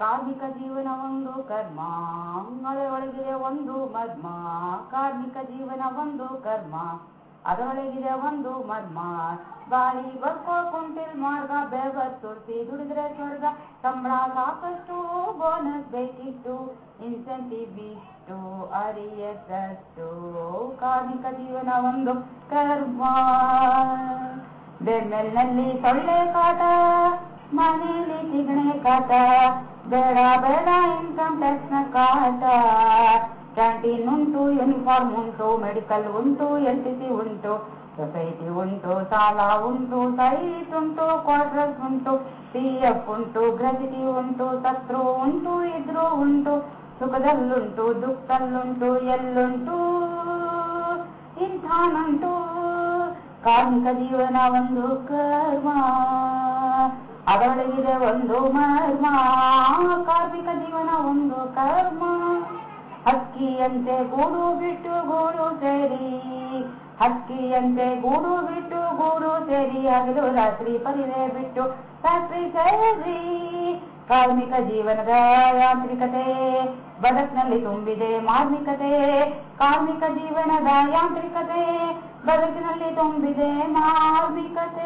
ಕಾರ್ಮಿಕ ಒಂದು ಕರ್ಮ ಅದರೊಳಗಿದೆ ಒಂದು ಮರ್ಮ. ಕಾರ್ಮಿಕ ಜೀವನ ಒಂದು ಕರ್ಮ, ಅದರೊಳಗಿದೆ ಒಂದು ಮರ್ಮ. ಗಾಳಿ ಬರ್ಕೋ ಕುಂಟಿಲ್ ಮಾರ್ಗ ಬೆವರ್ ಸುರ್ತಿ ದುಡಿದ್ರೆ ಸ್ವರ್ಗ. ಸಂಬಳ ಸಾಕಷ್ಟು, ಬೋನಸ್ ಬೇಕಿತ್ತು ಇನ್ಸೆಂಟಿವ್ ಇಷ್ಟು ಅರಿಯಸಷ್ಟು ಕಾರ್ಮಿಕ ಜೀವನ ಒಂದು ಕರ್ಮ. ಬೆಮ್ಮೆಲ್ನಲ್ಲಿ ಸೊಳ್ಳೆ ಕಾಟ ಮನೆಯಲ್ಲಿ ಸಿಗಣೆ ಕಾಟ. ಬೇಡ ಬೇಡ ಇನ್ಕಮ್ ಟ್ಯಾಕ್ಸ್ನ ಕಾಟ. ಕ್ಯಾಂಟೀನ್ ಉಂಟು ಯೂನಿಫಾರ್ಮ್ ಉಂಟು ಮೆಡಿಕಲ್ ಉಂಟು ಎಲ್ ಟಿ ಸಿ ಉಂಟು ಸೊಸೈಟಿ ಉಂಟು ಸಾಲ ಉಂಟು ಸೈಟ್ ಉಂಟು ಕ್ವಾರ್ಟರ್ಸ್ ಉಂಟು ಪಿ ಎಫ್ ಉಂಟು ಗ್ರಸಿಟಿ ಉಂಟು ಸತ್ರು ಉಂಟು ಇದ್ರು ಉಂಟು, ಸುಖದಲ್ಲುಂಟು, ದುಃಖದಲ್ಲುಂಟು, ಎಲ್ಲುಂಟು, ಇಂಥಾನುಂಟು. ಕಾರ್ಮಿಕ ಜೀವನ ಒಂದು ಕರ್ಮ. ಅದರೊಳಗಿದೆ ಒಂದು ಮರ್ಮ, ಕಾರ್ಮಿಕ ಜೀವನ ಒಂದು ಕರ್ಮ. ಹಕ್ಕಿಯಂತೆ ಗೂಡು ಬಿಟ್ಟು ಗೂಡು ಸೇರಿ, ಹಕ್ಕಿಯಂತೆ ಗೂಡು ಬಿಟ್ಟು ಗೂಡು ಸೇರಿ ಹಗಲು ರಾತ್ರಿ ಪರಿವೆ ಬಿಟ್ಟು ರಾತ್ರಿ ಸೇರಿ. ಕಾರ್ಮಿಕ ಜೀವನದ ಯಾಂತ್ರಿಕತೆ, ಬದಕ್ನಲ್ಲಿ ತುಂಬಿದೆ ಮಾರ್ಮಿಕತೆ. ಕಾರ್ಮಿಕ ಜೀವನದ ಯಾಂತ್ರಿಕತೆ, ಬದುಕಿನಲ್ಲಿ ತುಂಬಿದೆ ಮಾರ್ಮಿಕತೆ.